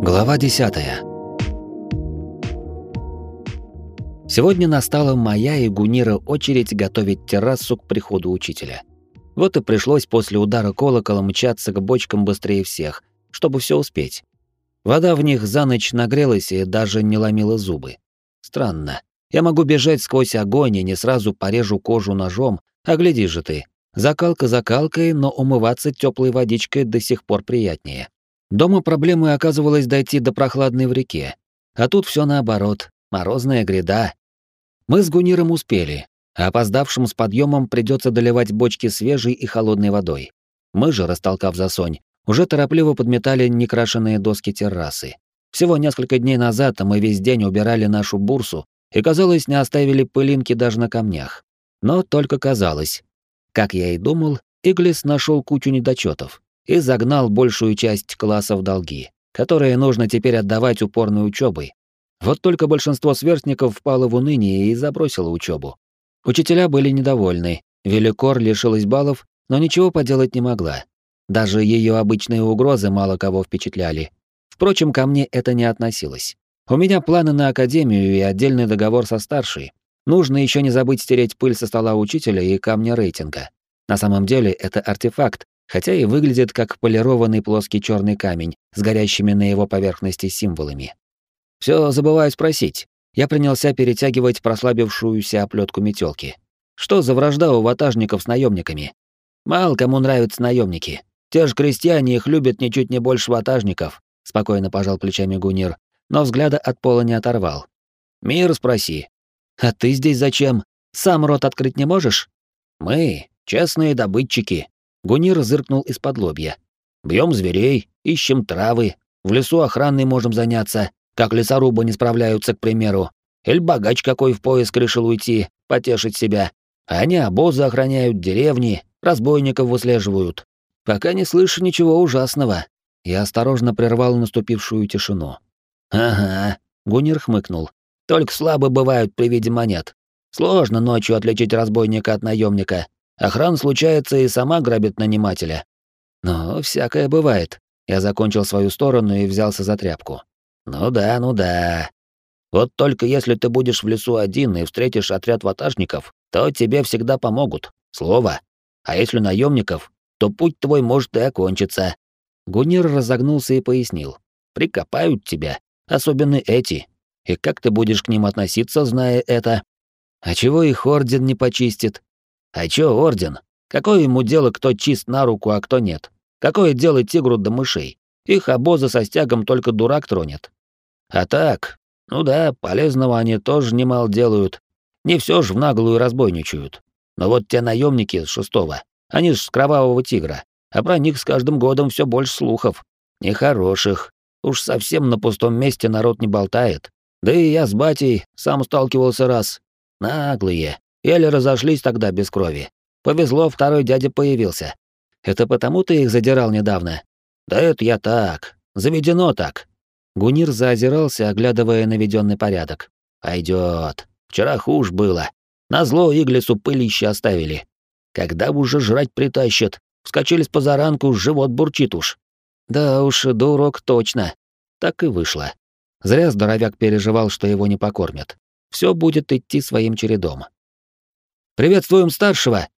Глава 10. Сегодня настала моя и Гунира очередь готовить террасу к приходу учителя. Вот и пришлось после удара колокола мчаться к бочкам быстрее всех, чтобы все успеть. Вода в них за ночь нагрелась и даже не ломила зубы. Странно. Я могу бежать сквозь огонь и не сразу порежу кожу ножом, а гляди же ты. Закалка закалкой, но умываться теплой водичкой до сих пор приятнее. Дома проблемой оказывалось дойти до прохладной в реке. А тут все наоборот, морозная гряда. Мы с Гуниром успели, а опоздавшим с подъемом придется доливать бочки свежей и холодной водой. Мы же, растолкав засонь, уже торопливо подметали некрашенные доски террасы. Всего несколько дней назад мы весь день убирали нашу бурсу и, казалось, не оставили пылинки даже на камнях. Но только казалось. Как я и думал, Иглис нашел кучу недочетов и загнал большую часть класса в долги, которые нужно теперь отдавать упорной учебой. Вот только большинство сверстников впало в уныние и забросило учебу. Учителя были недовольны, Великор лишилась баллов, но ничего поделать не могла. Даже ее обычные угрозы мало кого впечатляли. Впрочем, ко мне это не относилось. У меня планы на академию и отдельный договор со старшей. Нужно еще не забыть стереть пыль со стола учителя и камня рейтинга. На самом деле это артефакт, хотя и выглядит как полированный плоский черный камень с горящими на его поверхности символами. Все забываю спросить. Я принялся перетягивать прослабившуюся оплетку метелки. Что за вражда у ватажников с наемниками? Мало кому нравятся наемники. Те же крестьяне их любят ничуть не больше ватажников, спокойно пожал плечами Гунир, но взгляда от пола не оторвал. Мир спроси. А ты здесь зачем? Сам рот открыть не можешь? Мы честные добытчики, Гунир зыркнул из-под лобья. Бьем зверей, ищем травы, в лесу охраной можем заняться, как лесорубы не справляются, к примеру. Эль богач какой в поиск решил уйти, потешить себя. Они обозы охраняют, деревни, разбойников выслеживают. Пока не слышу ничего ужасного. Я осторожно прервал наступившую тишину. Ага, Гунир хмыкнул. Только слабы бывают при виде монет. Сложно ночью отличить разбойника от наемника. Охрана, случается, и сама грабит нанимателя. Но всякое бывает. Я закончил свою сторону и взялся за тряпку. Ну да, ну да. Вот только если ты будешь в лесу один и встретишь отряд ватажников, то тебе всегда помогут. Слово. А если наемников, то путь твой может и окончиться. Гунир разогнулся и пояснил. Прикопают тебя, особенно эти. И как ты будешь к ним относиться, зная это? А чего их орден не почистит? А чё орден? Какое ему дело, кто чист на руку, а кто нет? Какое дело тигру до мышей? Их обозы со стягом только дурак тронет. А так, ну да, полезного они тоже немало делают. Не все ж в наглую разбойничают. Но вот те наемники с шестого, они ж с кровавого тигра, а про них с каждым годом все больше слухов. Нехороших. Уж совсем на пустом месте народ не болтает. Да и я с батей сам сталкивался раз. Наглые. Еле разошлись тогда без крови. Повезло, второй дядя появился. Это потому ты их задирал недавно? Да это я так. Заведено так. Гунир заозирался, оглядывая наведенный порядок. Пойдет. Вчера хуже было. Назло Иглису пылище оставили. Когда уже жрать притащат? Вскочили с позаранку, живот бурчит уж. Да уж, дурак точно. Так и вышло. Зря здоровяк переживал, что его не покормят. Все будет идти своим чередом. Приветствуем старшего.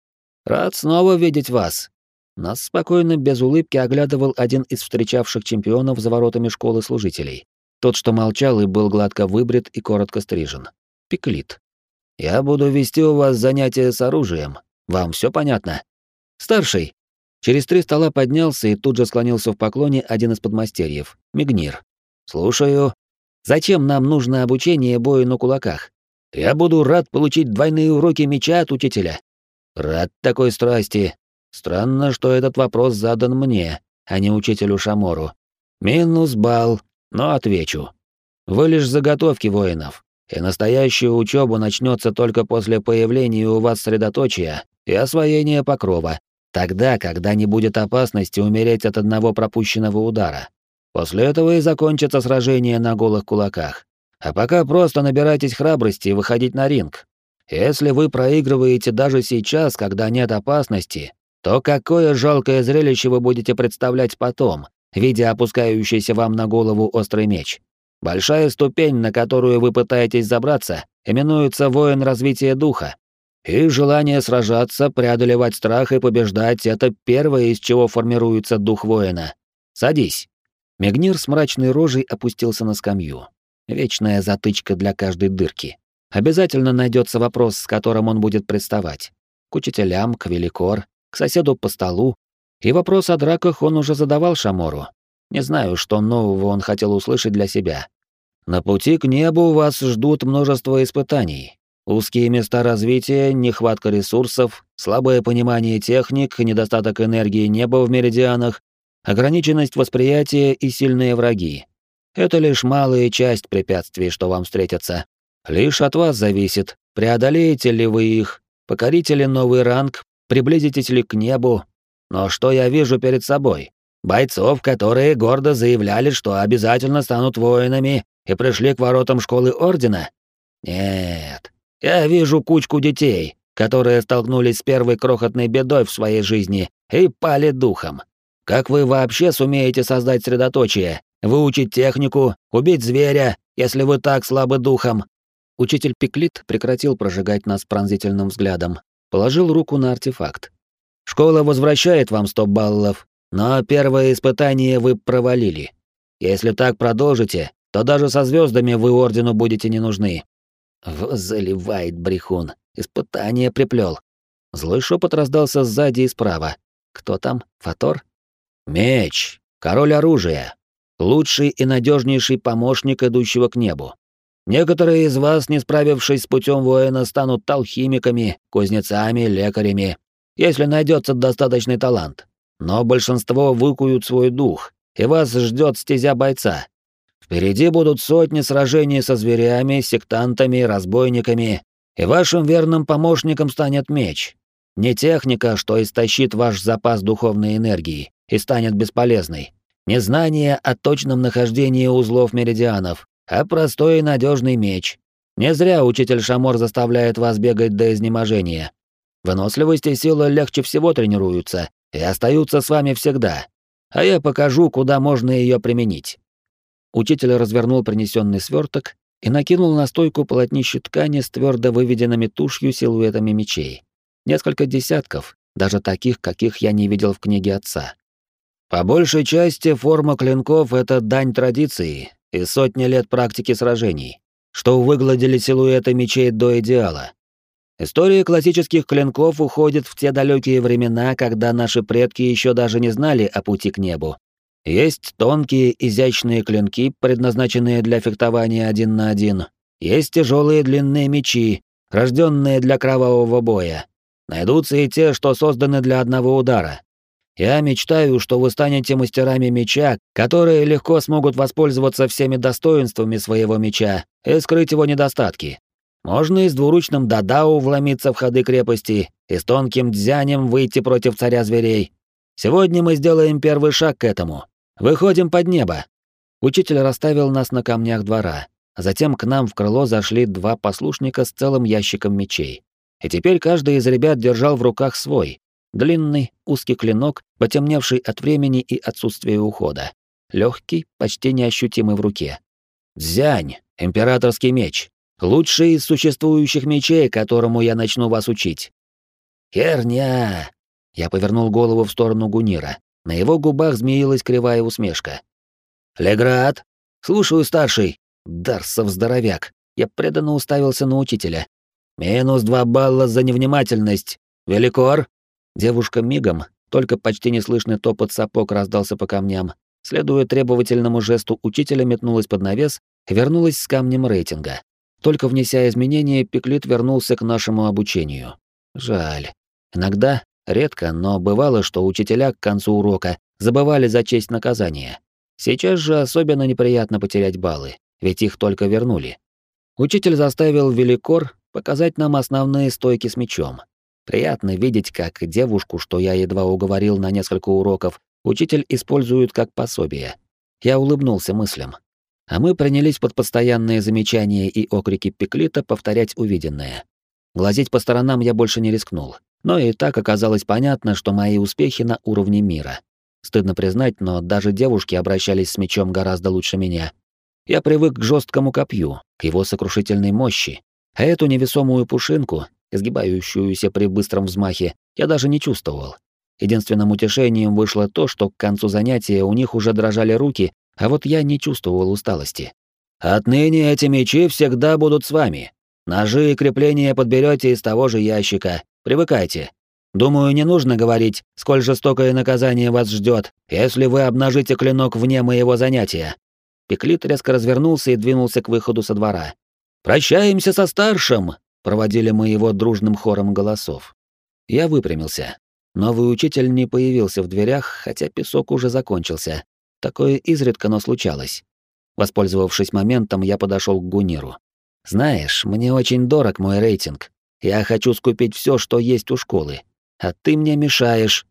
Рад снова видеть вас. Нас спокойно, без улыбки оглядывал один из встречавших чемпионов за воротами школы служителей. Тот, что молчал и был гладко выбрит и коротко стрижен. Пиклит. Я буду вести у вас занятия с оружием. Вам все понятно? Старший. Через три стола поднялся и тут же склонился в поклоне один из подмастерьев, Мигнир. Слушаю. Зачем нам нужно обучение бою на кулаках? Я буду рад получить двойные уроки меча от учителя. Рад такой страсти. Странно, что этот вопрос задан мне, а не учителю Шамору. Минус балл, но отвечу. Вы лишь заготовки воинов, и настоящая учеба начнется только после появления у вас средоточия и освоения покрова, тогда, когда не будет опасности умереть от одного пропущенного удара. После этого и закончится сражение на голых кулаках. А пока просто набирайтесь храбрости и выходить на ринг. Если вы проигрываете даже сейчас, когда нет опасности, то какое жалкое зрелище вы будете представлять потом, видя опускающийся вам на голову острый меч. Большая ступень, на которую вы пытаетесь забраться, именуется воин развития духа. И желание сражаться, преодолевать страх и побеждать — это первое, из чего формируется дух воина. Садись. Мегнир с мрачной рожей опустился на скамью. Вечная затычка для каждой дырки. Обязательно найдется вопрос, с которым он будет приставать. К учителям, к великор, к соседу по столу. И вопрос о драках он уже задавал Шамору. Не знаю, что нового он хотел услышать для себя. На пути к небу вас ждут множество испытаний. Узкие места развития, нехватка ресурсов, слабое понимание техник, недостаток энергии неба в меридианах, ограниченность восприятия и сильные враги. Это лишь малая часть препятствий, что вам встретятся. Лишь от вас зависит, преодолеете ли вы их, покорите ли новый ранг, приблизитесь ли к небу. Но что я вижу перед собой? Бойцов, которые гордо заявляли, что обязательно станут воинами и пришли к воротам школы Ордена? Нет. Я вижу кучку детей, которые столкнулись с первой крохотной бедой в своей жизни и пали духом. Как вы вообще сумеете создать средоточие, выучить технику, убить зверя, если вы так слабы духом?» Учитель Пеклит прекратил прожигать нас пронзительным взглядом, положил руку на артефакт. «Школа возвращает вам 100 баллов, но первое испытание вы провалили. Если так продолжите, то даже со звездами вы ордену будете не нужны». В заливает брехун. Испытание приплел. Злой шепот раздался сзади и справа. Кто там? Фатор? Меч, король оружия, лучший и надежнейший помощник идущего к небу. Некоторые из вас, не справившись с путем воина, станут алхимиками, кузнецами, лекарями, если найдется достаточный талант. Но большинство выкуют свой дух, и вас ждет стезя бойца. Впереди будут сотни сражений со зверями, сектантами, разбойниками, и вашим верным помощником станет меч. Не техника, что истощит ваш запас духовной энергии, и станет бесполезной. Не знание о точном нахождении узлов меридианов, а простой и надежный меч. Не зря учитель Шамор заставляет вас бегать до изнеможения. Выносливость и сила легче всего тренируются и остаются с вами всегда. А я покажу, куда можно ее применить. Учитель развернул принесенный сверток и накинул на стойку полотнище ткани с твердо выведенными тушью силуэтами мечей. Несколько десятков, даже таких, каких я не видел в книге отца. По большей части форма клинков — это дань традиции и сотни лет практики сражений, что выгладили силуэты мечей до идеала. История классических клинков уходит в те далекие времена, когда наши предки еще даже не знали о пути к небу. Есть тонкие, изящные клинки, предназначенные для фехтования один на один. Есть тяжелые длинные мечи, рожденные для кровавого боя. Найдутся и те, что созданы для одного удара. Я мечтаю, что вы станете мастерами меча, которые легко смогут воспользоваться всеми достоинствами своего меча и скрыть его недостатки. Можно и с двуручным дадау вломиться в ходы крепости, и с тонким дзянем выйти против царя зверей. Сегодня мы сделаем первый шаг к этому. Выходим под небо. Учитель расставил нас на камнях двора. Затем к нам в крыло зашли два послушника с целым ящиком мечей. И теперь каждый из ребят держал в руках свой, Длинный, узкий клинок, потемневший от времени и отсутствия ухода. Легкий, почти неощутимый в руке. Дзянь, императорский меч. Лучший из существующих мечей, которому я начну вас учить. Херня! Я повернул голову в сторону Гунира. На его губах змеилась кривая усмешка. Леград! Слушаю, старший. Дарсов здоровяк. Я преданно уставился на учителя. Минус два балла за невнимательность. Великор, Девушка мигом, только почти неслышный топот сапог раздался по камням, следуя требовательному жесту учителя метнулась под навес вернулась с камнем рейтинга. Только внеся изменения, Пеклит вернулся к нашему обучению. Жаль. Иногда, редко, но бывало, что учителя к концу урока забывали зачесть наказание. Сейчас же особенно неприятно потерять баллы, ведь их только вернули. Учитель заставил Великор показать нам основные стойки с мечом. Приятно видеть, как девушку, что я едва уговорил на несколько уроков, учитель использует как пособие. Я улыбнулся мыслям. А мы принялись под постоянные замечания и окрики Пеклита повторять увиденное. Глазеть по сторонам я больше не рискнул. Но и так оказалось понятно, что мои успехи на уровне мира. Стыдно признать, но даже девушки обращались с мечом гораздо лучше меня. Я привык к жесткому копью, к его сокрушительной мощи, а эту невесомую пушинку, изгибающуюся при быстром взмахе, я даже не чувствовал. Единственным утешением вышло то, что к концу занятия у них уже дрожали руки, а вот я не чувствовал усталости. «Отныне эти мечи всегда будут с вами. Ножи и крепления подберете из того же ящика. Привыкайте. Думаю, не нужно говорить, сколь жестокое наказание вас ждет, если вы обнажите клинок вне моего занятия». Пеклит резко развернулся и двинулся к выходу со двора. «Прощаемся со старшим!» — проводили мы его дружным хором голосов. Я выпрямился. Новый учитель не появился в дверях, хотя песок уже закончился. Такое изредка, но случалось. Воспользовавшись моментом, я подошел к Гуниру. «Знаешь, мне очень дорог мой рейтинг. Я хочу скупить все, что есть у школы. А ты мне мешаешь».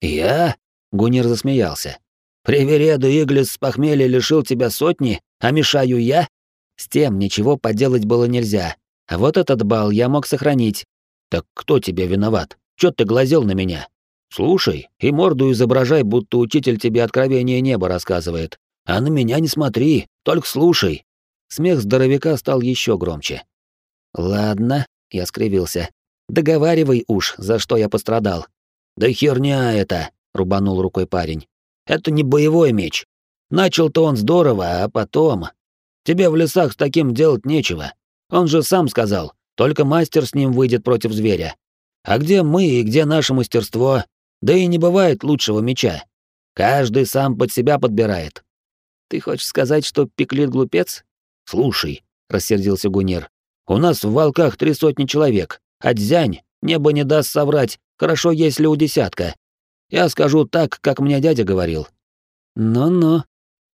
«Я?» — Гунир засмеялся. «Привереду Иглис с похмелья лишил тебя сотни, а мешаю я?» С тем ничего поделать было нельзя. А вот этот бал я мог сохранить. Так кто тебе виноват? Чё ты глазел на меня? Слушай, и морду изображай, будто учитель тебе откровение неба рассказывает. А на меня не смотри, только слушай. Смех здоровяка стал еще громче. Ладно, я скривился. Договаривай уж, за что я пострадал. Да херня это, рубанул рукой парень. Это не боевой меч. Начал-то он здорово, а потом... Тебе в лесах с таким делать нечего. Он же сам сказал, только мастер с ним выйдет против зверя. А где мы и где наше мастерство? Да и не бывает лучшего меча. Каждый сам под себя подбирает. Ты хочешь сказать, что пеклит глупец? Слушай, рассердился Гунир. У нас в волках три сотни человек, а дзянь, небо не даст соврать, хорошо если у десятка. Я скажу так, как мне дядя говорил. Ну-ну.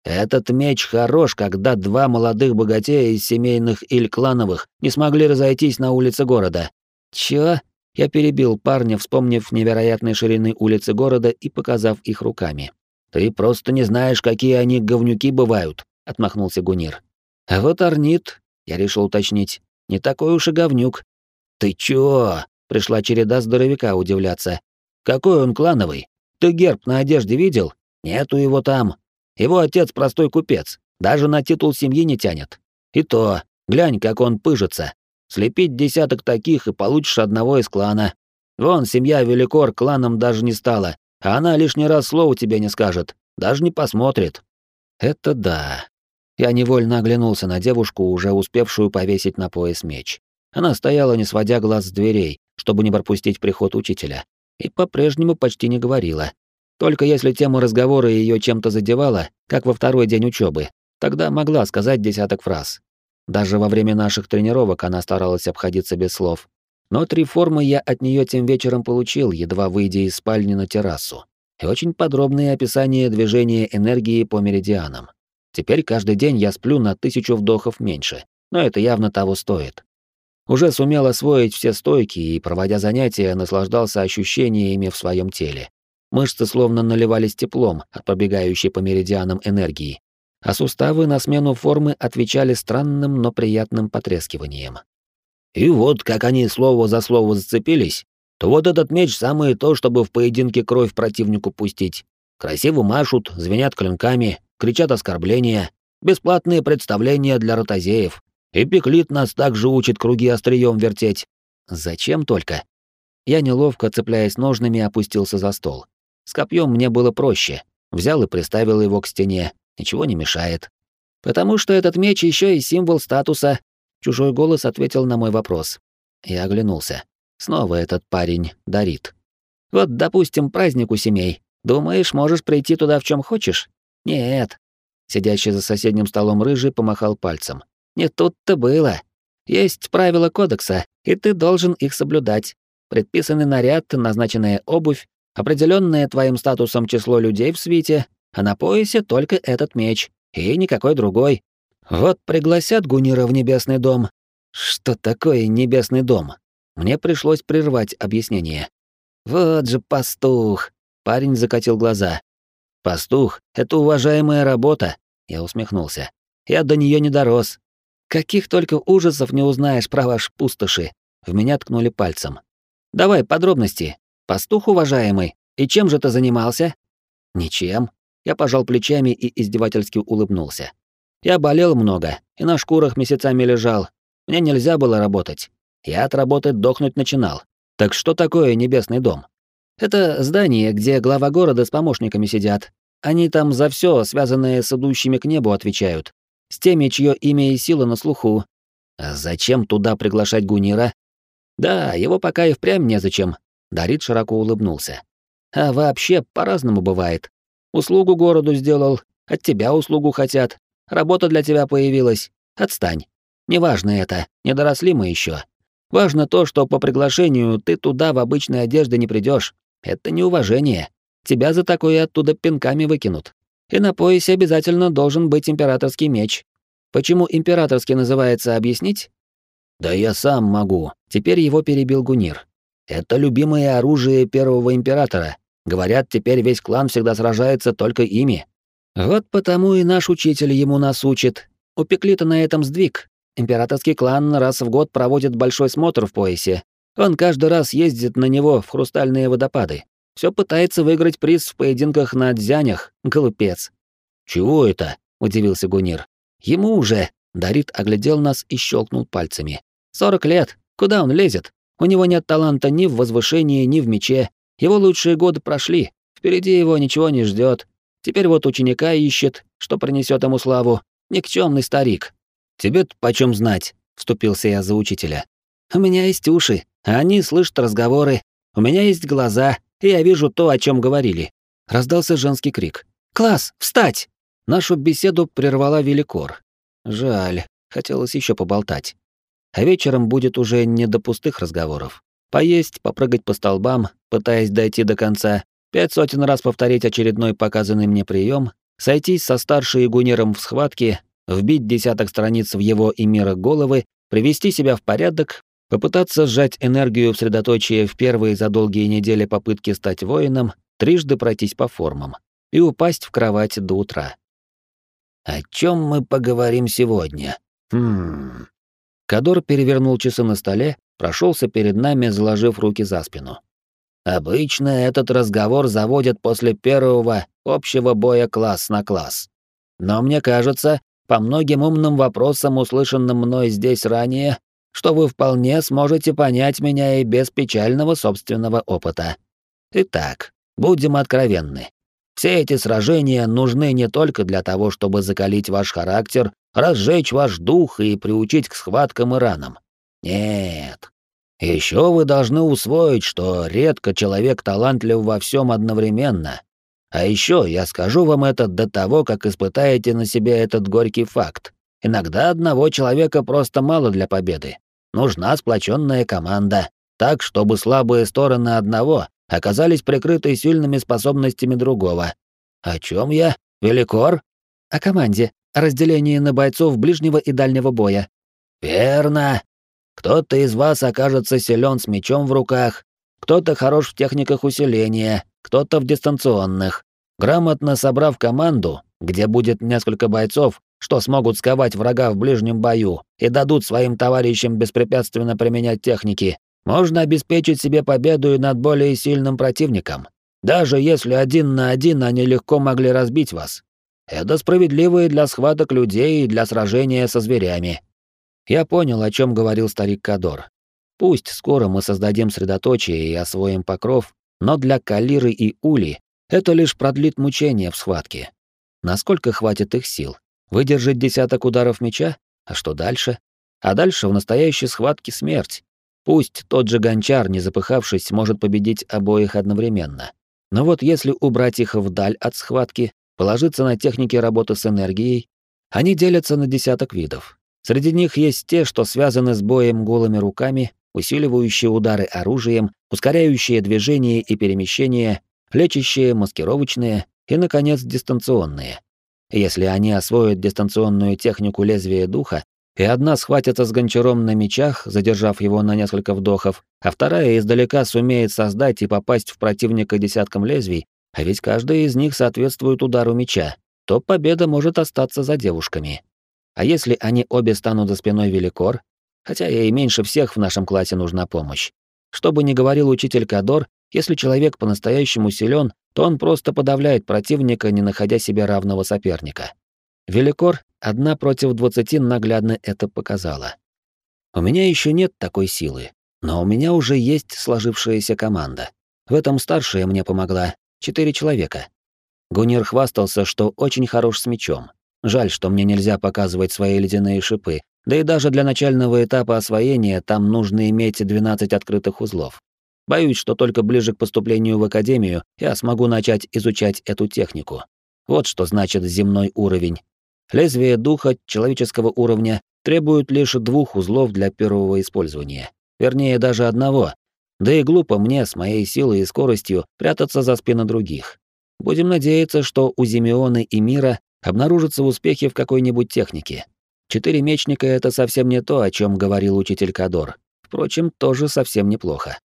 Этот меч хорош, когда два молодых богатея из семейных или клановых не смогли разойтись на улице города. Чё? Я перебил парня, вспомнив невероятной ширины улицы города и показав их руками. «Ты просто не знаешь, какие они говнюки бывают», — отмахнулся Гунир. «А вот Арнит», — я решил уточнить, — «не такой уж и говнюк». «Ты чё?» — пришла череда здоровяка удивляться. «Какой он клановый? Ты герб на одежде видел? Нету его там. Его отец простой купец, даже на титул семьи не тянет. И то, глянь, как он пыжится. Слепить десяток таких и получишь одного из клана. Вон, семья Великор кланом даже не стала, а она лишний раз слова тебе не скажет, даже не посмотрит. Это да. Я невольно оглянулся на девушку, уже успевшую повесить на пояс меч. Она стояла, не сводя глаз с дверей, чтобы не пропустить приход учителя, и по-прежнему почти не говорила. Только если тема разговора ее чем-то задевала, как во второй день учебы, тогда могла сказать десяток фраз. Даже во время наших тренировок она старалась обходиться без слов. Но три формы я от нее тем вечером получил, едва выйдя из спальни на террасу. И очень подробное описание движения энергии по меридианам. Теперь каждый день я сплю на тысячу вдохов меньше, но это явно того стоит. Уже сумел освоить все стойки и, проводя занятия, наслаждался ощущениями в своем теле. Мышцы словно наливались теплом от пробегающей по меридианам энергии, а суставы на смену формы отвечали странным, но приятным потрескиванием. И вот, как они слово за слово зацепились, то вот этот меч самое то, чтобы в поединке кровь противнику пустить. Красиво машут, звенят клинками, кричат оскорбления, бесплатные представления для ротозеев. И Пеклит нас также учит круги острием вертеть. Зачем только? Я неловко, цепляясь ножными, опустился за стол. С копьем мне было проще. Взял и приставил его к стене, ничего не мешает. Потому что этот меч еще и символ статуса. Чужой голос ответил на мой вопрос. Я оглянулся. Снова этот парень дарит. Вот, допустим, праздник у семей. Думаешь, можешь прийти туда в чем хочешь? Нет. Сидящий за соседним столом рыжий помахал пальцем. Не тут-то было. Есть правила кодекса, и ты должен их соблюдать. Предписанный наряд, назначенная обувь, определенное твоим статусом число людей в свите, а на поясе только этот меч, и никакой другой. Вот пригласят Гунира в небесный дом. Что такое небесный дом? Мне пришлось прервать объяснение. Вот же пастух. Парень закатил глаза. Пастух — это уважаемая работа. Я усмехнулся. Я до нее не дорос. Каких только ужасов не узнаешь про ваш пустоши. В меня ткнули пальцем. Давай подробности. Пастух уважаемый. И чем же ты занимался? Ничем. Я пожал плечами и издевательски улыбнулся. Я болел много и на шкурах месяцами лежал. Мне нельзя было работать. Я от работы дохнуть начинал. Так что такое небесный дом? Это здание, где глава города с помощниками сидят. Они там за все, связанное с идущими к небу, отвечают. С теми, чье имя и сила на слуху. А зачем туда приглашать Гунира? Да, его пока и впрямь незачем. Дарит широко улыбнулся. А вообще, по-разному бывает. Услугу городу сделал, от тебя услугу хотят. Работа для тебя появилась. Отстань. Неважно это, не доросли мы еще. Важно то, что по приглашению ты туда в обычной одежде не придешь. Это неуважение. Тебя за такое оттуда пинками выкинут. И на поясе обязательно должен быть императорский меч. Почему императорский называется, объяснить? Да я сам могу. Теперь его перебил Гунир. Это любимое оружие первого императора. Говорят, теперь весь клан всегда сражается только ими. Вот потому и наш учитель ему нас учит. Упекли-то на этом сдвиг. Императорский клан раз в год проводит большой смотр в поясе. Он каждый раз ездит на него в хрустальные водопады. Все пытается выиграть приз в поединках на дзянях, глупец. «Чего это?» — удивился Гунир. «Ему уже!» — Дарит оглядел нас и щелкнул пальцами. «Сорок лет! Куда он лезет? У него нет таланта ни в возвышении, ни в мече. Его лучшие годы прошли. Впереди его ничего не ждет. Теперь вот ученика ищет, что принесет ему славу. Никчемный старик. Тебе-то почем знать? Вступился я за учителя. У меня есть уши, а они слышат разговоры. У меня есть глаза, и я вижу то, о чем говорили. Раздался женский крик. «Класс, встать!» Нашу беседу прервала Великор. Жаль, хотелось еще поболтать. А вечером будет уже не до пустых разговоров. Поесть, попрыгать по столбам, пытаясь дойти до конца, пять сотен раз повторить очередной показанный мне прием, сойтись со старшей гунером в схватке, вбить десяток страниц в его и мира головы, привести себя в порядок, попытаться сжать энергию в средоточие в первые за долгие недели попытки стать воином, трижды пройтись по формам и упасть в кровать до утра. «О чем мы поговорим сегодня?» «Хм...» Кадор перевернул часы на столе, прошелся перед нами, заложив руки за спину. «Обычно этот разговор заводят после первого общего боя класс на класс. Но мне кажется, по многим умным вопросам, услышанным мной здесь ранее, что вы вполне сможете понять меня и без печального собственного опыта. Итак, будем откровенны. Все эти сражения нужны не только для того, чтобы закалить ваш характер, разжечь ваш дух и приучить к схваткам и ранам. Нет. Еще вы должны усвоить, что редко человек талантлив во всем одновременно, а еще я скажу вам это до того, как испытаете на себе этот горький факт. Иногда одного человека просто мало для победы. Нужна сплоченная команда, так, чтобы слабые стороны одного оказались прикрыты сильными способностями другого. О чем я? Великор? О команде, о разделении на бойцов ближнего и дальнего боя. Верно. Кто-то из вас окажется силен с мечом в руках, кто-то хорош в техниках усиления, кто-то в дистанционных. Грамотно собрав команду, где будет несколько бойцов, что смогут сковать врага в ближнем бою и дадут своим товарищам беспрепятственно применять техники, можно обеспечить себе победу и над более сильным противником. Даже если один на один они легко могли разбить вас. Это справедливо и для схваток людей, и для сражения со зверями. Я понял, о чем говорил старик Кадор. Пусть скоро мы создадим средоточие и освоим покров, но для Калиры и Ули это лишь продлит мучения в схватке. Насколько хватит их сил? Выдержать десяток ударов меча? А что дальше? А дальше в настоящей схватке смерть. Пусть тот же гончар, не запыхавшись, может победить обоих одновременно. Но вот если убрать их вдаль от схватки, положиться на техники работы с энергией, они делятся на десяток видов. Среди них есть те, что связаны с боем голыми руками, усиливающие удары оружием, ускоряющие движение и перемещение, лечащие, маскировочные и, наконец, дистанционные. Если они освоят дистанционную технику лезвия духа, и одна схватится с гончаром на мечах, задержав его на несколько вдохов, а вторая издалека сумеет создать и попасть в противника десятком лезвий, а ведь каждая из них соответствует удару меча, то победа может остаться за девушками. А если они обе станут за спиной Великор, хотя ей меньше всех в нашем классе нужна помощь. Что бы ни говорил учитель Кадор, Если человек по-настоящему силен, то он просто подавляет противника, не находя себе равного соперника. Великор одна против двадцати наглядно это показала. У меня еще нет такой силы, но у меня уже есть сложившаяся команда. В этом старшая мне помогла. Четыре человека. Гунир хвастался, что очень хорош с мечом. Жаль, что мне нельзя показывать свои ледяные шипы, да и даже для начального этапа освоения там нужно иметь 12 открытых узлов. Боюсь, что только ближе к поступлению в академию я смогу начать изучать эту технику. Вот что значит земной уровень. Лезвие духа человеческого уровня требует лишь двух узлов для первого использования. Вернее, даже одного. Да и глупо мне с моей силой и скоростью прятаться за спины других. Будем надеяться, что у Зимеона и Мира обнаружатся успехи в какой-нибудь технике. Четыре мечника — это совсем не то, о чем говорил учитель Кадор. Впрочем, тоже совсем неплохо.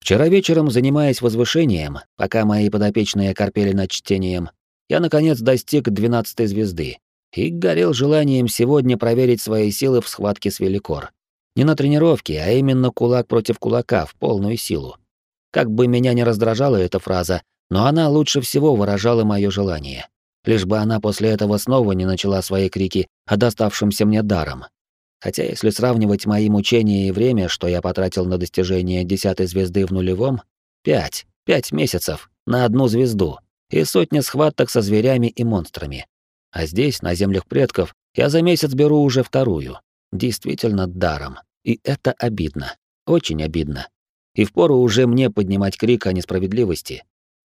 Вчера вечером, занимаясь возвышением, пока мои подопечные корпели над чтением, я, наконец, достиг двенадцатой звезды и горел желанием сегодня проверить свои силы в схватке с Великор. Не на тренировке, а именно кулак против кулака в полную силу. Как бы меня не раздражала эта фраза, но она лучше всего выражала мое желание. Лишь бы она после этого снова не начала свои крики о доставшемся мне даром. Хотя если сравнивать мои мучения и время, что я потратил на достижение десятой звезды в нулевом, пять, пять месяцев на одну звезду и сотни схваток со зверями и монстрами. А здесь, на землях предков, я за месяц беру уже вторую. Действительно даром. И это обидно. Очень обидно. И впору уже мне поднимать крик о несправедливости.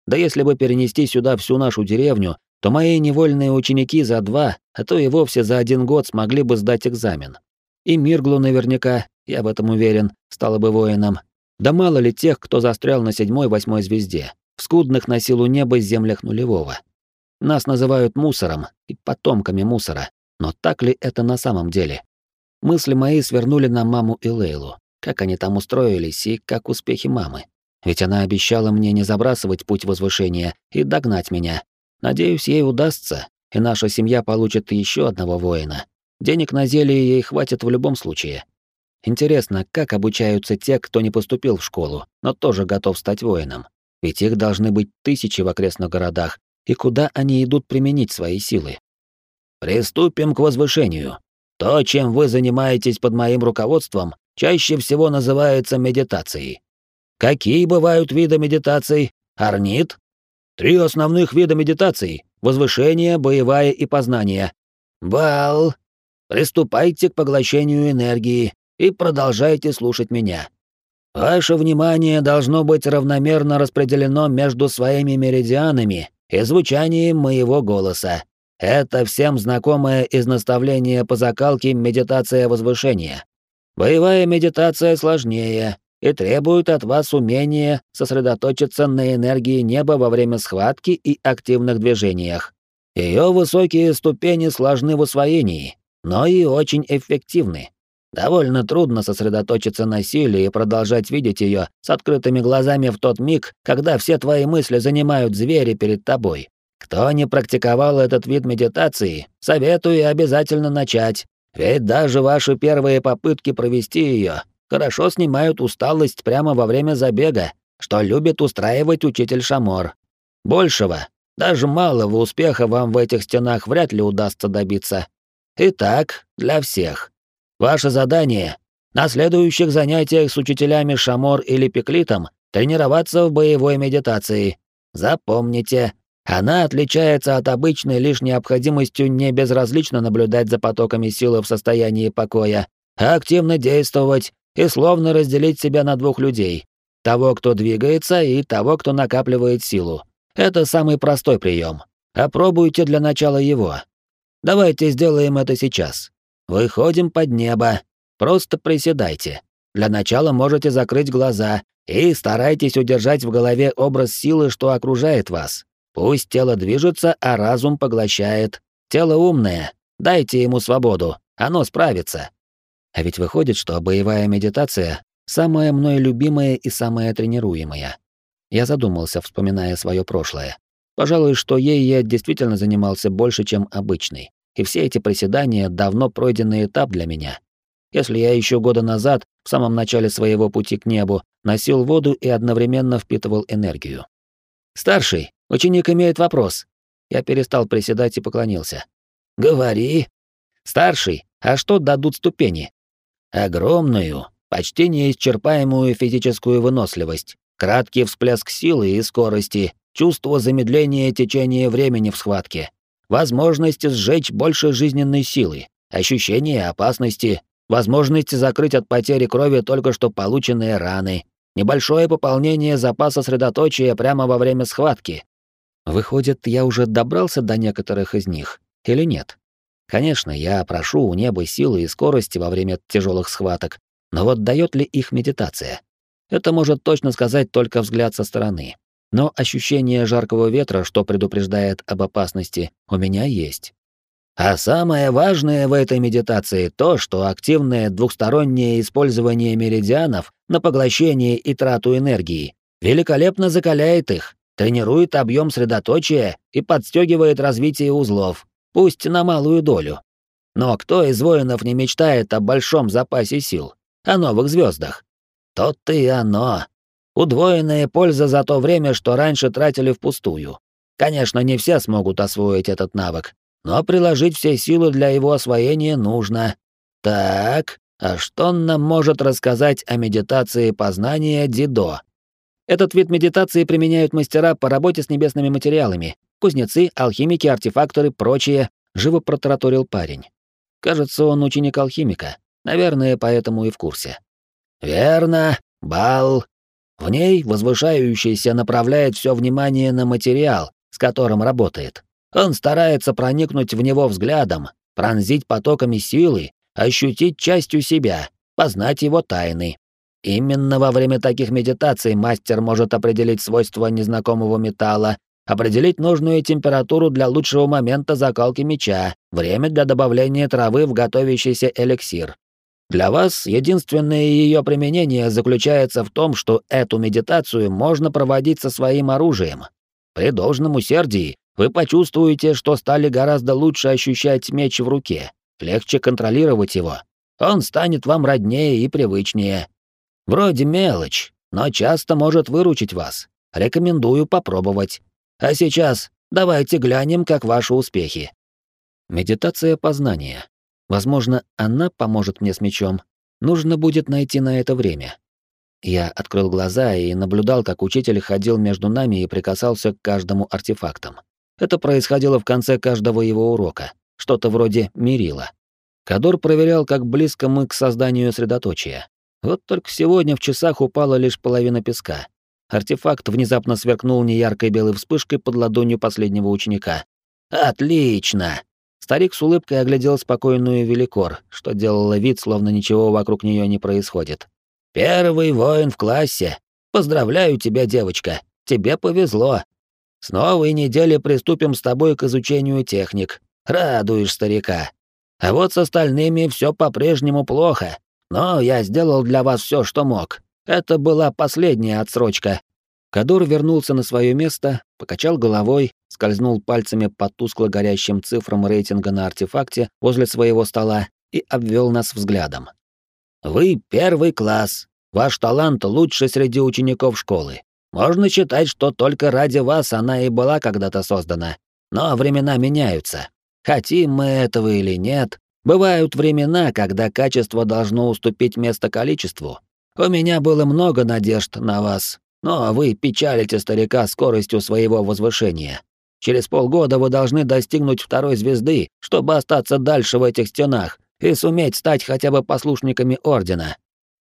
Да если бы перенести сюда всю нашу деревню, то мои невольные ученики за два, а то и вовсе за один год смогли бы сдать экзамен. И Мирглу наверняка, я в этом уверен, стала бы воином. Да мало ли тех, кто застрял на седьмой-восьмой звезде, в скудных на силу неба землях нулевого. Нас называют мусором и потомками мусора, но так ли это на самом деле? Мысли мои свернули на маму и Лейлу, как они там устроились и как успехи мамы. Ведь она обещала мне не забрасывать путь возвышения и догнать меня. Надеюсь, ей удастся, и наша семья получит еще одного воина, Денег на зелье ей хватит в любом случае. Интересно, как обучаются те, кто не поступил в школу, но тоже готов стать воином? Ведь их должны быть тысячи в окрестных городах, и куда они идут применить свои силы? Приступим к возвышению. То, чем вы занимаетесь под моим руководством, чаще всего называется медитацией. Какие бывают виды медитаций? Орнит? Три основных вида медитаций — возвышение, боевая и познание. Бал, Приступайте к поглощению энергии и продолжайте слушать меня. Ваше внимание должно быть равномерно распределено между своими меридианами и звучанием моего голоса. Это всем знакомое из наставления по закалке медитация возвышения. Боевая медитация сложнее и требует от вас умения сосредоточиться на энергии неба во время схватки и активных движениях. Ее высокие ступени сложны в усвоении, но и очень эффективны. Довольно трудно сосредоточиться на силе и продолжать видеть ее с открытыми глазами в тот миг, когда все твои мысли занимают звери перед тобой. Кто не практиковал этот вид медитации, советую обязательно начать, ведь даже ваши первые попытки провести ее хорошо снимают усталость прямо во время забега, что любит устраивать учитель Шамор. Большего, даже малого успеха вам в этих стенах вряд ли удастся добиться, Итак, для всех. Ваше задание — на следующих занятиях с учителями Шамор или Пеклитом тренироваться в боевой медитации. Запомните, она отличается от обычной лишь необходимостью не безразлично наблюдать за потоками силы в состоянии покоя, а активно действовать и словно разделить себя на двух людей. Того, кто двигается, и того, кто накапливает силу. Это самый простой прием. Опробуйте для начала его. Давайте сделаем это сейчас. Выходим под небо. Просто приседайте. Для начала можете закрыть глаза и старайтесь удержать в голове образ силы, что окружает вас. Пусть тело движется, а разум поглощает. Тело умное. Дайте ему свободу. Оно справится. А ведь выходит, что боевая медитация самая мной любимая и самая тренируемая. Я задумался, вспоминая свое прошлое. Пожалуй, что ей я действительно занимался больше, чем обычный. И все эти приседания — давно пройденный этап для меня. если я еще года назад, в самом начале своего пути к небу, носил воду и одновременно впитывал энергию. «Старший, ученик имеет вопрос». Я перестал приседать и поклонился. «Говори». «Старший, а что дадут ступени?» «Огромную, почти неисчерпаемую физическую выносливость, краткий всплеск силы и скорости, чувство замедления течения времени в схватке, возможность сжечь больше жизненной силы, ощущение опасности, возможность закрыть от потери крови только что полученные раны, небольшое пополнение запаса средоточия прямо во время схватки. Выходит, я уже добрался до некоторых из них, или нет? Конечно, я прошу у неба силы и скорости во время тяжелых схваток, но вот дает ли их медитация? Это может точно сказать только взгляд со стороны. Но ощущение жаркого ветра, что предупреждает об опасности, у меня есть. А самое важное в этой медитации то, что активное двухстороннее использование меридианов на поглощение и трату энергии великолепно закаляет их, тренирует объем средоточия и подстегивает развитие узлов, пусть на малую долю. Но кто из воинов не мечтает о большом запасе сил, о новых звездах? Тот-то и оно. Удвоенная польза за то время, что раньше тратили впустую. Конечно, не все смогут освоить этот навык, но приложить все силы для его освоения нужно. Так, а что нам может рассказать о медитации познания Дидо? Этот вид медитации применяют мастера по работе с небесными материалами, кузнецы, алхимики, артефакторы, прочие, живо протараторил парень. Кажется, он ученик алхимика, наверное, поэтому и в курсе. Верно, бал, в ней возвышающийся направляет все внимание на материал, с которым работает. Он старается проникнуть в него взглядом, пронзить потоками силы, ощутить частью себя, познать его тайны. Именно во время таких медитаций мастер может определить свойства незнакомого металла, определить нужную температуру для лучшего момента закалки меча, время для добавления травы в готовящийся эликсир, для вас единственное ее применение заключается в том, что эту медитацию можно проводить со своим оружием. При должном усердии вы почувствуете, что стали гораздо лучше ощущать меч в руке, легче контролировать его. Он станет вам роднее и привычнее. Вроде мелочь, но часто может выручить вас. Рекомендую попробовать. А сейчас давайте глянем, как ваши успехи. Медитация познания. Возможно, она поможет мне с мечом. Нужно будет найти на это время. Я открыл глаза и наблюдал, как учитель ходил между нами и прикасался к каждому артефактам. Это происходило в конце каждого его урока, что-то вроде мерила. Кадор проверял, как близко мы к созданию средоточия. Вот только сегодня в часах упала лишь половина песка. Артефакт внезапно сверкнул неяркой белой вспышкой под ладонью последнего ученика. «Отлично!» Старик с улыбкой оглядел спокойную великор, что делало вид, словно ничего вокруг нее не происходит. «Первый воин в классе! Поздравляю тебя, девочка! Тебе повезло! С новой недели приступим с тобой к изучению техник. Радуешь старика. А вот с остальными все по-прежнему плохо. Но я сделал для вас все, что мог. Это была последняя отсрочка. Кадор вернулся на свое место, покачал головой, скользнул пальцами по тускло горящим цифрам рейтинга на артефакте возле своего стола и обвел нас взглядом. «Вы первый класс. Ваш талант лучше среди учеников школы. Можно считать, что только ради вас она и была когда-то создана. Но времена меняются. Хотим мы этого или нет, бывают времена, когда качество должно уступить место количеству. У меня было много надежд на вас, но вы печалите старика скоростью своего возвышения. Через полгода вы должны достигнуть второй звезды, чтобы остаться дальше в этих стенах и суметь стать хотя бы послушниками Ордена.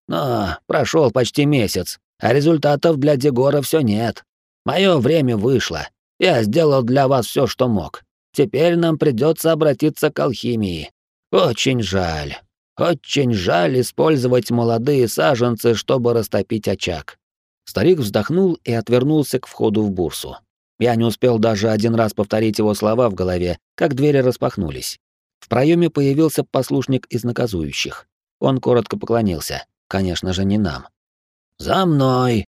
Но прошел почти месяц, а результатов для Дегора все нет. Мое время вышло. Я сделал для вас все, что мог. Теперь нам придется обратиться к алхимии. Очень жаль. Очень жаль использовать молодые саженцы, чтобы растопить очаг. Старик вздохнул и отвернулся к входу в бурсу. Я не успел даже один раз повторить его слова в голове, как двери распахнулись. В проеме появился послушник из наказующих. Он коротко поклонился. Конечно же, не нам. «За мной!»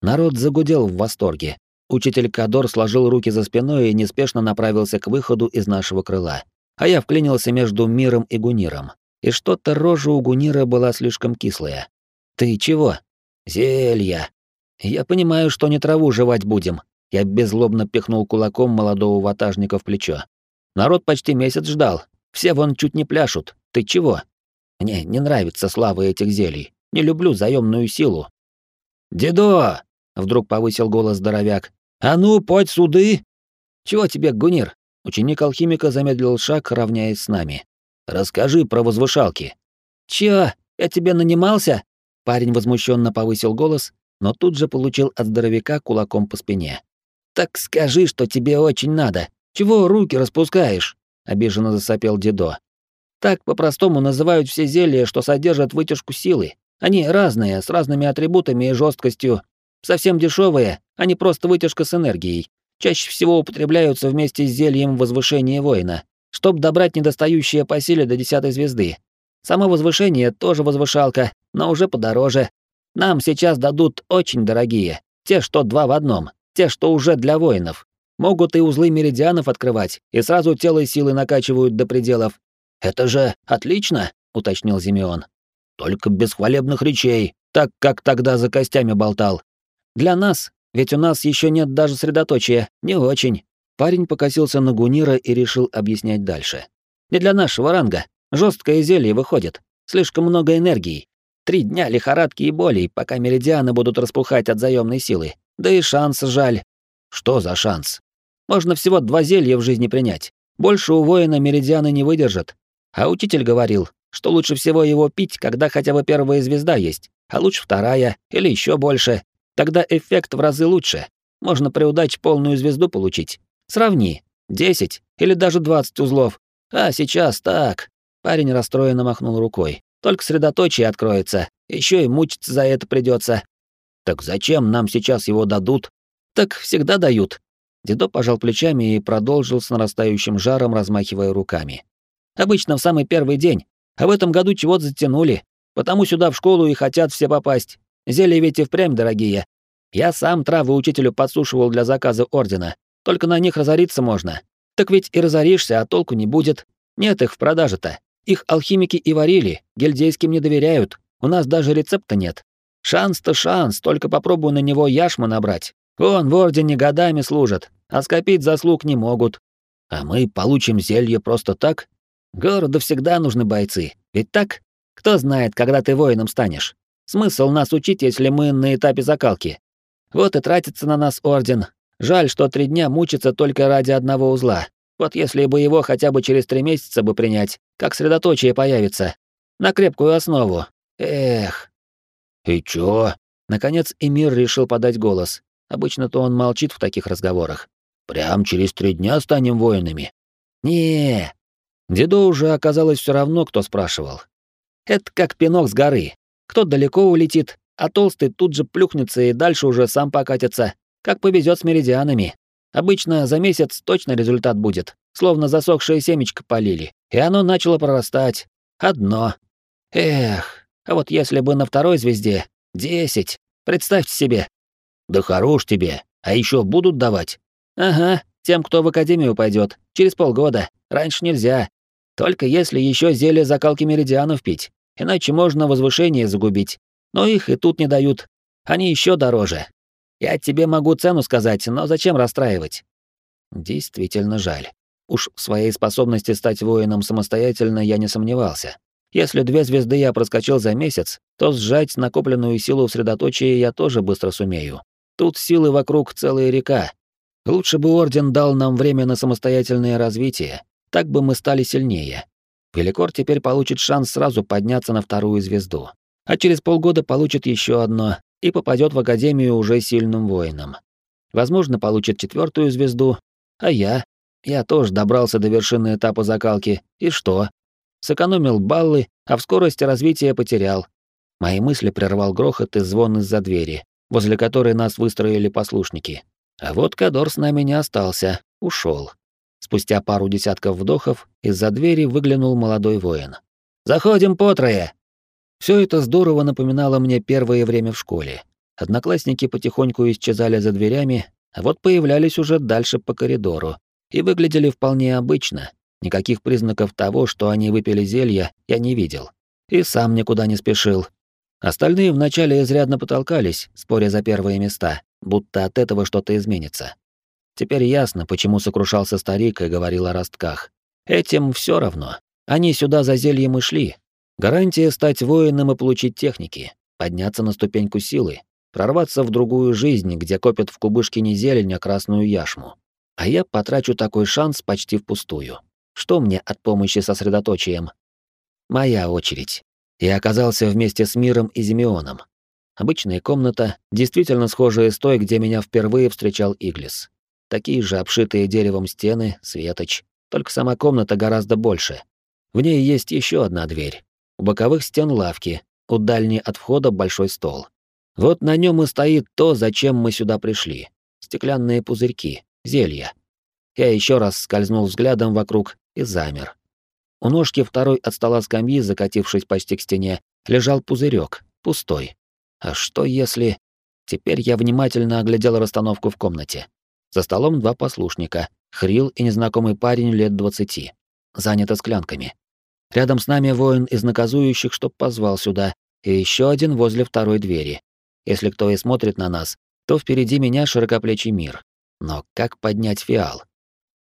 Народ загудел в восторге. Учитель Кадор сложил руки за спиной и неспешно направился к выходу из нашего крыла. А я вклинился между миром и гуниром. и что-то рожа у Гунира была слишком кислая. «Ты чего?» «Зелья. Я понимаю, что не траву жевать будем». Я беззлобно пихнул кулаком молодого ватажника в плечо. «Народ почти месяц ждал. Все вон чуть не пляшут. Ты чего?» «Мне не нравится слава этих зелий. Не люблю заемную силу». «Дедо!» — вдруг повысил голос здоровяк. «А ну, подь суды!» «Чего тебе, Гунир?» Ученик алхимика замедлил шаг, равняясь с нами. «Расскажи про возвышалки». «Чё, я тебе нанимался?» Парень возмущенно повысил голос, но тут же получил от здоровяка кулаком по спине. «Так скажи, что тебе очень надо. Чего руки распускаешь?» — обиженно засопел Дедо. «Так по-простому называют все зелья, что содержат вытяжку силы. Они разные, с разными атрибутами и жесткостью. Совсем дешевые, а не просто вытяжка с энергией чаще всего употребляются вместе с зельем возвышения воина, чтобы добрать недостающее по силе до десятой звезды. Само возвышение тоже возвышалка, но уже подороже. Нам сейчас дадут очень дорогие, те, что два в одном, те, что уже для воинов. Могут и узлы меридианов открывать, и сразу тело и силы накачивают до пределов. Это же отлично, уточнил Зимеон. Только без хвалебных речей, так как тогда за костями болтал. Для нас ведь у нас еще нет даже средоточия, не очень. Парень покосился на Гунира и решил объяснять дальше. Не для нашего ранга. Жесткое зелье выходит. Слишком много энергии. Три дня лихорадки и болей, пока меридианы будут распухать от заемной силы. Да и шанс жаль. Что за шанс? Можно всего два зелья в жизни принять. Больше у воина меридианы не выдержат. А учитель говорил, что лучше всего его пить, когда хотя бы первая звезда есть, а лучше вторая или еще больше, Тогда эффект в разы лучше. Можно при удаче полную звезду получить. Сравни. 10 или даже 20 узлов. А сейчас так. Парень расстроенно махнул рукой. Только средоточие откроется. Еще и мучиться за это придется. Так зачем нам сейчас его дадут? Так всегда дают. Дедо пожал плечами и продолжил с нарастающим жаром, размахивая руками. Обычно в самый первый день, а в этом году чего-то затянули, потому сюда в школу и хотят все попасть. Зелья ведь и впрямь дорогие. Я сам травы учителю подсушивал для заказа ордена. Только на них разориться можно. Так ведь и разоришься, а толку не будет. Нет их в продаже-то. Их алхимики и варили, гильдейским не доверяют. У нас даже рецепта нет. Шанс-то шанс, только попробуй на него яшму набрать. Он в ордене годами служит, а скопить заслуг не могут. А мы получим зелье просто так? Городу всегда нужны бойцы, ведь так? Кто знает, когда ты воином станешь? Смысл нас учить, если мы на этапе закалки? Вот и тратится на нас орден. Жаль, что три дня мучиться только ради одного узла. Вот если бы его хотя бы через три месяца бы принять, как средоточие появится. На крепкую основу. Эх. И чё? Наконец Эмир решил подать голос. Обычно-то он молчит в таких разговорах. Прям через три дня станем воинами. Не. Дедо уже оказалось все равно, кто спрашивал. Это как пинок с горы. Кто далеко улетит, а толстый тут же плюхнется и дальше уже сам покатится. Как повезет с меридианами. Обычно за месяц точно результат будет, словно засохшее семечко полили, и оно начало прорастать. Одно. Эх, а вот если бы на второй звезде десять, представьте себе. Да хорош тебе, а еще будут давать. Ага, тем, кто в академию пойдет, через полгода. Раньше нельзя. Только если еще зелье закалки меридианов пить иначе можно возвышение загубить. Но их и тут не дают. Они еще дороже. Я тебе могу цену сказать, но зачем расстраивать? Действительно жаль. Уж в своей способности стать воином самостоятельно я не сомневался. Если две звезды я проскочил за месяц, то сжать накопленную силу в средоточии я тоже быстро сумею. Тут силы вокруг целая река. Лучше бы Орден дал нам время на самостоятельное развитие, так бы мы стали сильнее. Великор теперь получит шанс сразу подняться на вторую звезду, а через полгода получит еще одно и попадет в Академию уже сильным воином. Возможно, получит четвертую звезду, а я? Я тоже добрался до вершины этапа закалки, и что? Сэкономил баллы, а в скорости развития потерял. Мои мысли прервал грохот и звон из-за двери, возле которой нас выстроили послушники. А вот Кадор с нами не остался, ушел. Спустя пару десятков вдохов из-за двери выглянул молодой воин. «Заходим по трое!» Все это здорово напоминало мне первое время в школе. Одноклассники потихоньку исчезали за дверями, а вот появлялись уже дальше по коридору и выглядели вполне обычно. Никаких признаков того, что они выпили зелье, я не видел. И сам никуда не спешил. Остальные вначале изрядно потолкались, споря за первые места, будто от этого что-то изменится. Теперь ясно, почему сокрушался старик и говорил о ростках. Этим все равно. Они сюда за зельем и шли. Гарантия стать воином и получить техники, подняться на ступеньку силы, прорваться в другую жизнь, где копят в кубышке не зелень, а красную яшму. А я потрачу такой шанс почти впустую. Что мне от помощи сосредоточием? Моя очередь. Я оказался вместе с Миром и Зимеоном. Обычная комната, действительно схожая с той, где меня впервые встречал Иглис. Такие же обшитые деревом стены, светоч, только сама комната гораздо больше. В ней есть еще одна дверь. У боковых стен лавки, у дальней от входа большой стол. Вот на нем и стоит то, зачем мы сюда пришли. Стеклянные пузырьки, зелья. Я еще раз скользнул взглядом вокруг и замер. У ножки второй от стола скамьи, закатившись почти к стене, лежал пузырек, пустой. А что если... Теперь я внимательно оглядел расстановку в комнате. За столом два послушника, Хрил и незнакомый парень лет двадцати. Заняты склянками. Рядом с нами воин из наказующих, чтоб позвал сюда, и еще один возле второй двери. Если кто и смотрит на нас, то впереди меня широкоплечий мир. Но как поднять фиал?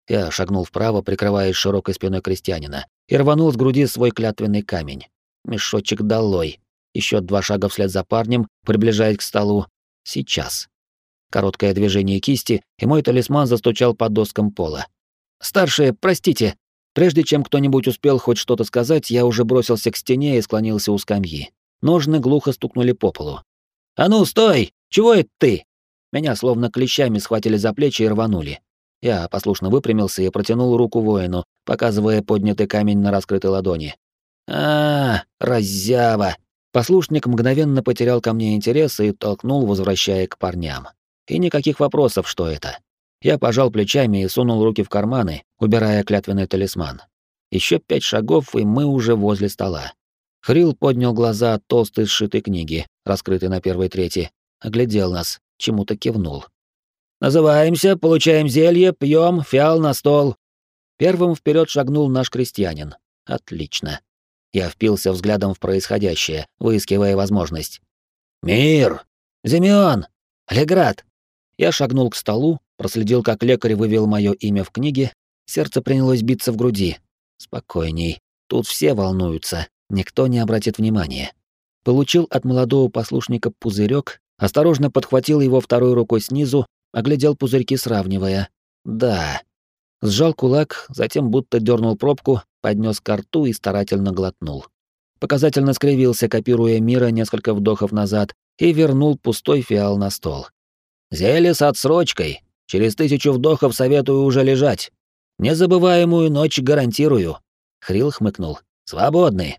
Я шагнул вправо, прикрываясь широкой спиной крестьянина, и рванул с груди свой клятвенный камень. Мешочек долой. Еще два шага вслед за парнем, приближаясь к столу. Сейчас. Короткое движение кисти, и мой талисман застучал по доскам пола. «Старшие, простите!» Прежде чем кто-нибудь успел хоть что-то сказать, я уже бросился к стене и склонился у скамьи. Ножны глухо стукнули по полу. «А ну, стой! Чего это ты?» Меня словно клещами схватили за плечи и рванули. Я послушно выпрямился и протянул руку воину, показывая поднятый камень на раскрытой ладони. а, -а раззява!» Послушник мгновенно потерял ко мне интерес и толкнул, возвращая к парням. И никаких вопросов, что это. Я пожал плечами и сунул руки в карманы, убирая клятвенный талисман. Еще пять шагов, и мы уже возле стола. Хрил поднял глаза от толстой сшитой книги, раскрытой на первой трети, оглядел нас, чему-то кивнул. Называемся, получаем зелье, пьем, фиал на стол. Первым вперед шагнул наш крестьянин. Отлично. Я впился взглядом в происходящее, выискивая возможность. Мир! Зимеон! Леград! Я шагнул к столу, проследил, как лекарь вывел мое имя в книге, сердце принялось биться в груди. Спокойней. Тут все волнуются, никто не обратит внимания. Получил от молодого послушника пузырек, осторожно подхватил его второй рукой снизу оглядел пузырьки, сравнивая. Да. Сжал кулак, затем будто дернул пробку, поднес к рту и старательно глотнул. Показательно скривился, копируя мира несколько вдохов назад, и вернул пустой фиал на стол. «Зелье с отсрочкой. Через тысячу вдохов советую уже лежать. Незабываемую ночь гарантирую». Хрил хмыкнул. «Свободны».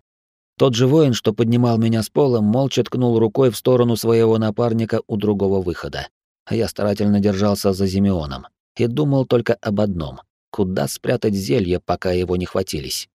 Тот же воин, что поднимал меня с пола, молча ткнул рукой в сторону своего напарника у другого выхода а я старательно держался за Зимеоном и думал только об одном — куда спрятать зелье, пока его не хватились.